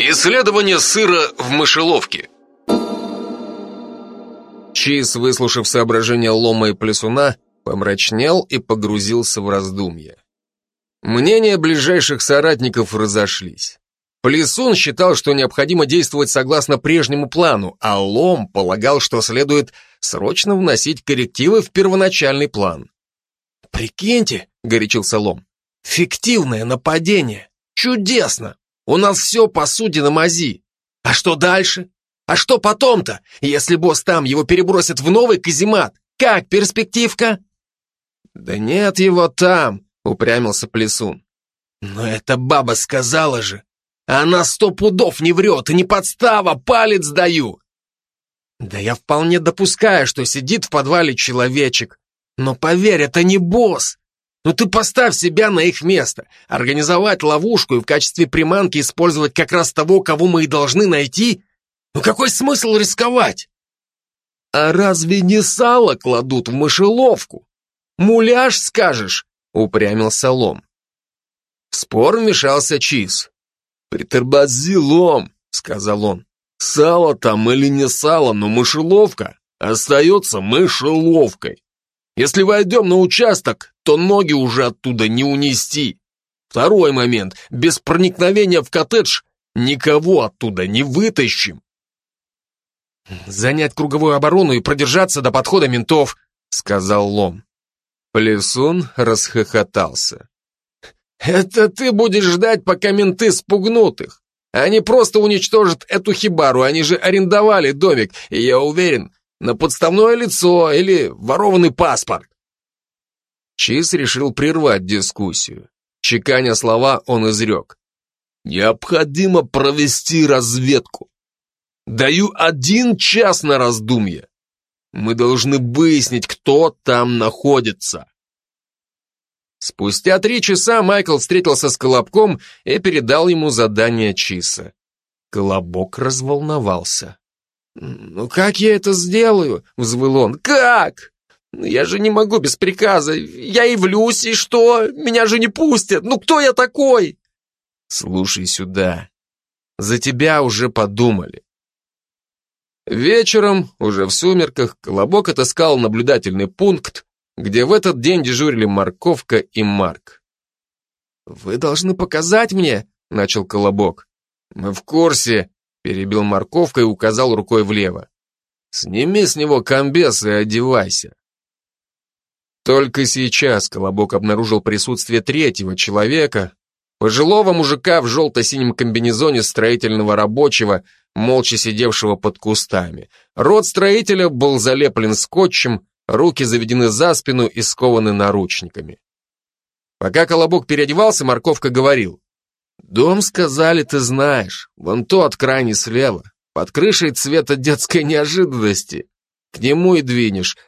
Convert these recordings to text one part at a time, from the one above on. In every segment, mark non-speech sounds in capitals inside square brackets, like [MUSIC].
Исследование сыра в мышеловке. Чиз, выслушав соображения Лома и Плесуна, помрачнел и погрузился в раздумья. Мнения ближайших соратников разошлись. Плесун считал, что необходимо действовать согласно прежнему плану, а Лом полагал, что следует срочно вносить коррективы в первоначальный план. «Прикиньте», — горячился Лом, — «фиктивное нападение. Чудесно! У нас все, по сути, на мази. А что дальше? А что потом-то, если босс там его перебросит в новый каземат? Как перспективка? Да нет его там, упрямился Плесун. Но эта баба сказала же. Она сто пудов не врет, и не подстава, палец даю. Да я вполне допускаю, что сидит в подвале человечек. Но поверь, это не босс. Ну ты поставь себя на их место. Организовать ловушку и в качестве приманки использовать как раз того, кого мы и должны найти? Ну какой смысл рисковать? А разве не сало кладут в мышеловку? Муляж, скажешь? Упрямился Лом. В спор вмешался Чиз. «Притормози, Лом», — сказал он. «Сало там или не сало, но мышеловка остается мышеловкой. Если войдем на участок, то ноги уже оттуда не унести. Второй момент. Без проникновения в коттедж никого оттуда не вытащим. «Занять круговую оборону и продержаться до подхода ментов», — сказал Лом. Плесун расхохотался. «Это ты будешь ждать, пока менты спугнут их. Они просто уничтожат эту хибару, они же арендовали домик, и я уверен, на подставное лицо или ворованный паспорт. Чиз решил прервать дискуссию. Чеканя слова, он изрек. «Необходимо провести разведку. Даю один час на раздумье. Мы должны выяснить, кто там находится». Спустя три часа Майкл встретился с Колобком и передал ему задание Чиса. Колобок разволновался. «Ну как я это сделаю?» — взвыл он. «Как? Я же не могу без приказа. Я явлюсь, и что? Меня же не пустят. Ну кто я такой?» «Слушай сюда. За тебя уже подумали». Вечером, уже в сумерках, Колобок отыскал наблюдательный пункт, где в этот день дежурили Морковка и Марк. «Вы должны показать мне», — начал Колобок. «Мы в курсе», Перебил морковкой и указал рукой влево. Сними с него комбез и одевайся. Только сейчас Колобок обнаружил присутствие третьего человека, пожилого мужика в желто-синем комбинезоне строительного рабочего, молча сидевшего под кустами. Рот строителя был залеплен скотчем, руки заведены за спину и скованы наручниками. Пока Колобок переодевался, Морковка говорил. «Дом, сказали, ты знаешь. Вон тот, крайне слева. Под крышей цвета детской неожиданности. К нему и двинешь.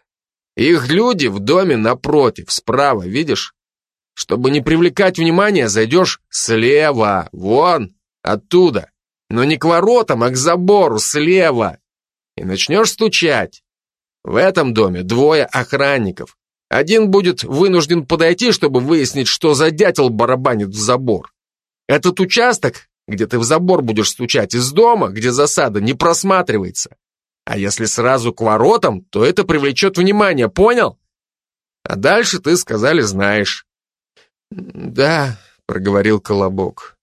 Их люди в доме напротив, справа, видишь? Чтобы не привлекать внимания, зайдешь слева, вон, оттуда. Но не к воротам, а к забору, слева. И начнешь стучать. В этом доме двое охранников. Один будет вынужден подойти, чтобы выяснить, что за дятел барабанит в забор. Этот участок, где ты в забор будешь стучать из дома, где засада, не просматривается. А если сразу к воротам, то это привлечет внимание, понял? А дальше ты, сказали, знаешь. Да, проговорил Колобок.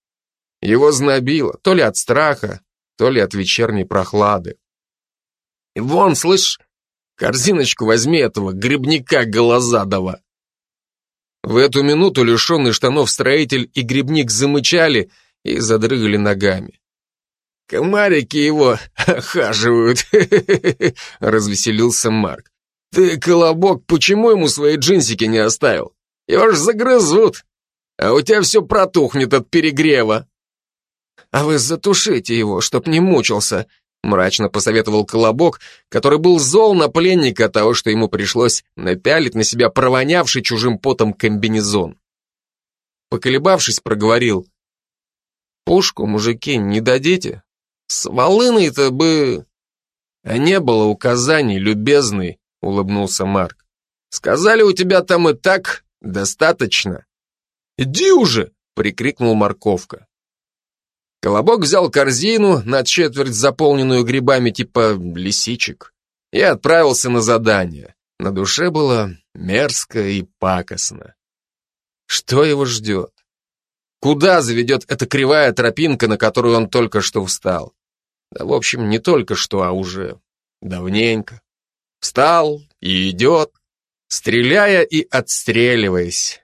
Его знобило, то ли от страха, то ли от вечерней прохлады. И вон, слышь, корзиночку возьми этого грибника голозадого. В эту минуту лишенный штанов строитель и грибник замычали и задрыгали ногами. «Комарики его охаживают», [LAUGHS] — развеселился Марк. «Ты, Колобок, почему ему свои джинсики не оставил? Его ж загрызут, а у тебя все протухнет от перегрева». «А вы затушите его, чтоб не мучился», Мрачно посоветовал Колобок, который был зол на пленника того, что ему пришлось напялить на себя провонявший чужим потом комбинезон. Поколебавшись, проговорил. «Пушку, мужики, не дадите? С волыной-то бы...» «А не было указаний, любезный», — улыбнулся Марк. «Сказали, у тебя там и так достаточно». «Иди уже!» — прикрикнул Морковка. Колобок взял корзину, на четверть заполненную грибами типа лисичек, и отправился на задание. На душе было мерзко и пакостно. Что его ждет? Куда заведет эта кривая тропинка, на которую он только что встал? Да, в общем, не только что, а уже давненько. Встал и идет, стреляя и отстреливаясь.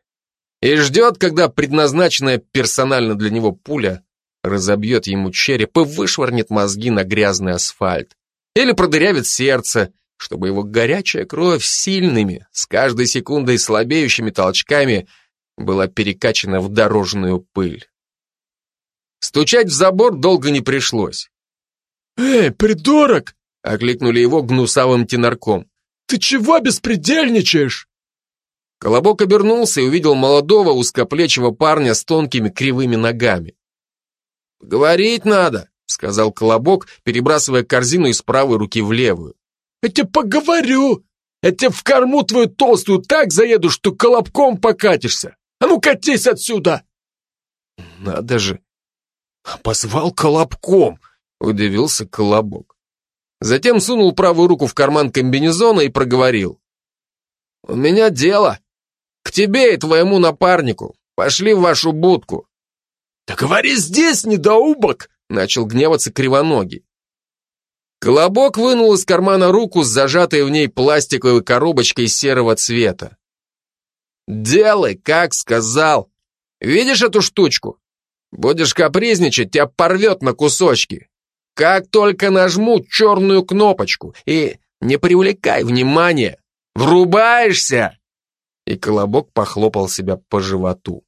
И ждет, когда предназначенная персонально для него пуля разобьет ему череп и вышвырнет мозги на грязный асфальт. Или продырявит сердце, чтобы его горячая кровь сильными, с каждой секундой слабеющими толчками была перекачана в дорожную пыль. Стучать в забор долго не пришлось. «Эй, придурок!» — окликнули его гнусавым тенарком. «Ты чего беспредельничаешь?» Колобок обернулся и увидел молодого узкоплечего парня с тонкими кривыми ногами. «Говорить надо», — сказал Колобок, перебрасывая корзину из правой руки в левую. «Я тебе поговорю! Я тебе в корму твою толстую так заеду, что колобком покатишься! А ну катись отсюда!» «Надо же! Позвал Колобком!» — удивился Колобок. Затем сунул правую руку в карман комбинезона и проговорил. «У меня дело. К тебе и твоему напарнику. Пошли в вашу будку». «Да говори здесь, недоубок!» — начал гневаться кривоногий. Колобок вынул из кармана руку с зажатой в ней пластиковой коробочкой серого цвета. «Делай, как сказал. Видишь эту штучку? Будешь капризничать, тебя порвет на кусочки. Как только нажму черную кнопочку и не привлекай внимания, врубаешься!» И Колобок похлопал себя по животу.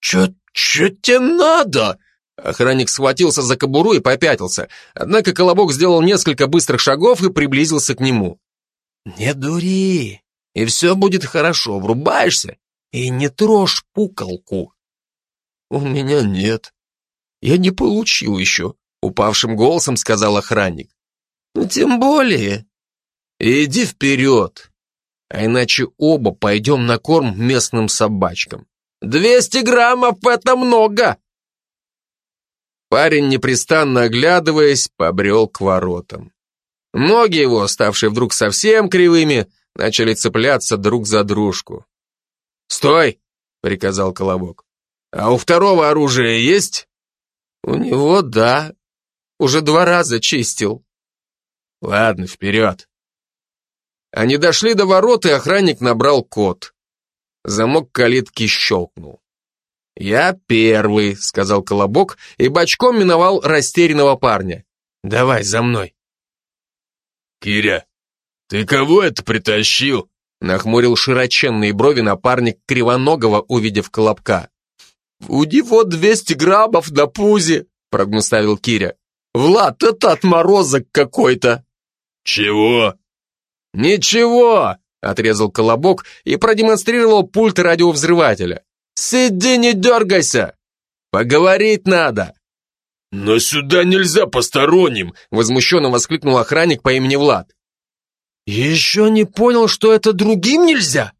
«Чё, чё тебе надо?» Охранник схватился за кобуру и попятился, однако Колобок сделал несколько быстрых шагов и приблизился к нему. «Не дури, и все будет хорошо, врубаешься и не трожь пукалку». «У меня нет. Я не получил еще», Упавшим голосом сказал охранник. Ну, тем более. Иди вперед, а иначе оба пойдем на корм местным собачкам. Двести граммов — это много! Парень, непрестанно оглядываясь, побрел к воротам. Ноги его, ставшие вдруг совсем кривыми, начали цепляться друг за дружку. «Стой!» — приказал Колобок. «А у второго оружия есть?» «У него да», уже два раза чистил. Ладно, вперед. Они дошли до ворот, и охранник набрал код. Замок калитки щелкнул. «Я первый», — сказал Колобок, и бочком миновал растерянного парня. «Давай, за мной». «Киря, ты кого это притащил?» — нахмурил широченные брови напарник Кривоногого, увидев Колобка. «У него двести граммов на пузе», — прогнуставил Киря. Влад, это отморозок какой-то!» «Чего?» «Ничего!» — отрезал Колобок и продемонстрировал пульт радиовзрывателя. «Сиди, не дергайся! Поговорить надо!» «Но сюда нельзя посторонним!» — возмущенно воскликнул охранник по имени Влад. «Еще не понял, что это другим нельзя?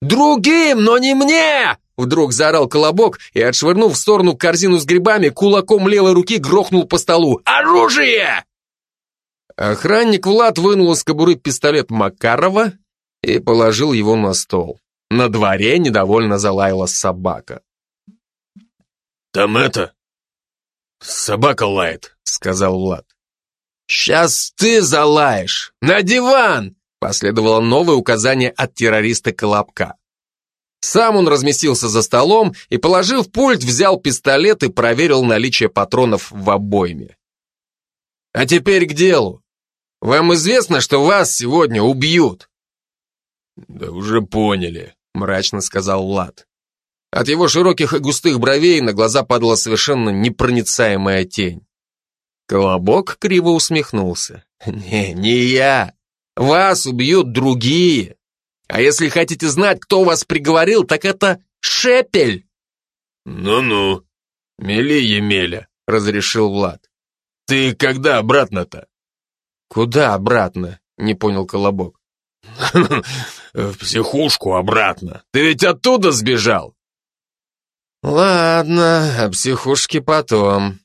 Другим, но не мне!» Вдруг заорал колобок и, отшвырнув в сторону корзину с грибами, кулаком левой руки грохнул по столу. «Оружие!» Охранник Влад вынул из кобуры пистолет Макарова и положил его на стол. На дворе недовольно залаяла собака. «Там это... собака лает», — сказал Влад. «Сейчас ты залаешь! На диван!» Последовало новое указание от террориста Колобка. Сам он разместился за столом и, положив пульт, взял пистолет и проверил наличие патронов в обойме. А теперь к делу. Вам известно, что вас сегодня убьют? Да уже поняли, мрачно сказал Влад. От его широких и густых бровей на глаза падала совершенно непроницаемая тень. Колобок криво усмехнулся. «Не, не я. Вас убьют другие. А если хотите знать, кто вас приговорил, так это Шепель. Ну-ну, мели Емеля, разрешил Влад. Ты когда обратно-то? Куда обратно? Не понял Колобок. [LAUGHS] В психушку обратно. Ты ведь оттуда сбежал. Ладно, о психушке потом.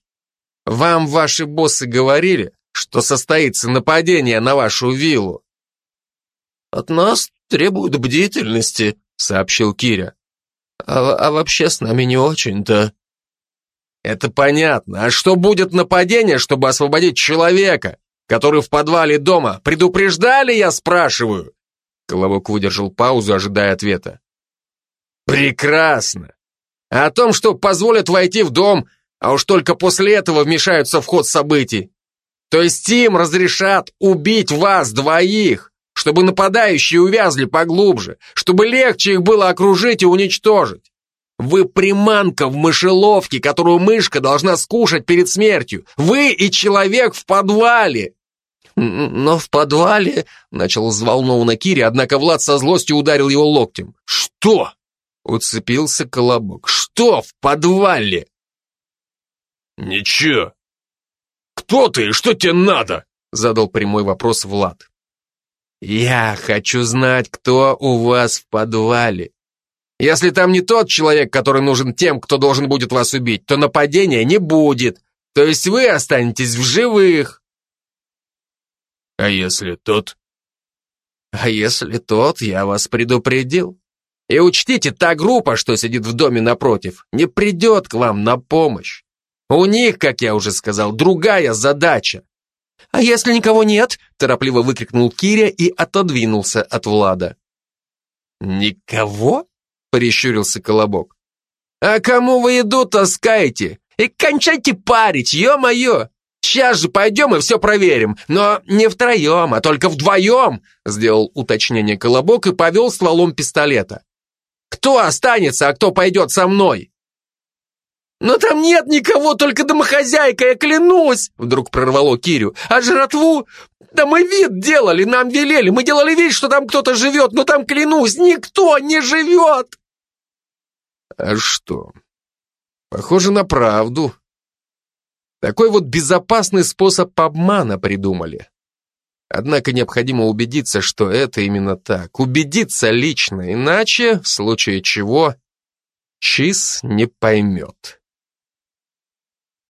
Вам ваши боссы говорили, что состоится нападение на вашу виллу? От нас требуют бдительности, сообщил Киря. А, а вообще с нами не очень-то. Это понятно. А что будет нападение, чтобы освободить человека, который в подвале дома? Предупреждали, я спрашиваю? Колобок выдержал паузу, ожидая ответа. Прекрасно. А о том, что позволят войти в дом, а уж только после этого вмешаются в ход событий. То есть им разрешат убить вас двоих, чтобы нападающие увязли поглубже, чтобы легче их было окружить и уничтожить. Вы приманка в мышеловке, которую мышка должна скушать перед смертью. Вы и человек в подвале. Но в подвале, начал взволнованно Кири, однако Влад со злостью ударил его локтем. Что? Уцепился колобок. Что в подвале? Ничего. Кто ты и что тебе надо? Задал прямой вопрос Влад. Я хочу знать, кто у вас в подвале. Если там не тот человек, который нужен тем, кто должен будет вас убить, то нападения не будет. То есть вы останетесь в живых. А если тот? А если тот, я вас предупредил. И учтите, та группа, что сидит в доме напротив, не придет к вам на помощь. У них, как я уже сказал, другая задача. «А если никого нет?» – торопливо выкрикнул Киря и отодвинулся от Влада. «Никого?» прищурился Колобок. «А кому вы еду таскаете? И кончайте парить, ё-моё! Сейчас же пойдем и все проверим, но не втроем, а только вдвоем!» Сделал уточнение Колобок и повел стволом пистолета. «Кто останется, а кто пойдет со мной?» «Но там нет никого, только домохозяйка, я клянусь!» Вдруг прорвало Кирю. «А жратву? Да мы вид делали, нам велели, мы делали вид, что там кто-то живет, но там, клянусь, никто не живет!» А что? Похоже на правду. Такой вот безопасный способ обмана придумали. Однако необходимо убедиться, что это именно так. Убедиться лично, иначе, в случае чего, Чиз не поймет.